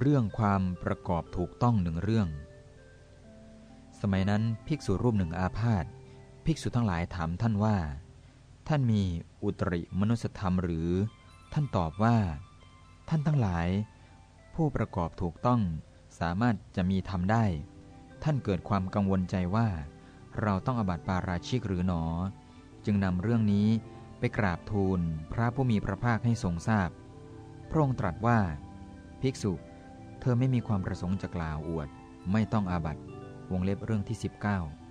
เรื่องความประกอบถูกต้องหนึ่งเรื่อง สมัยนั้นภิกษุรูปหนึ่งอาพาธภิกษุทั้งหลายถามท่านว่า ท่านมีอุตริมนุสธรรมหรือ ท่านตอบว่า ท่านทั้งหลาย ผู้ประกอบถูกต้องสามารถจะมีทำได้ ท่านเกิดความกังวลใจว่า เราต้องอบัติปาราชิกหรือหนอ จึงนำเรื่องนี้ไปกราบทูลพระผู้มีพระภาคให้ทรงทราบพระองค์ตรัสว่า ภิกษุ เธอไม่มีความประสงค์จะกล่าวอวด ไม่ต้องอาบัตวงเล็บเรื่องที่ 19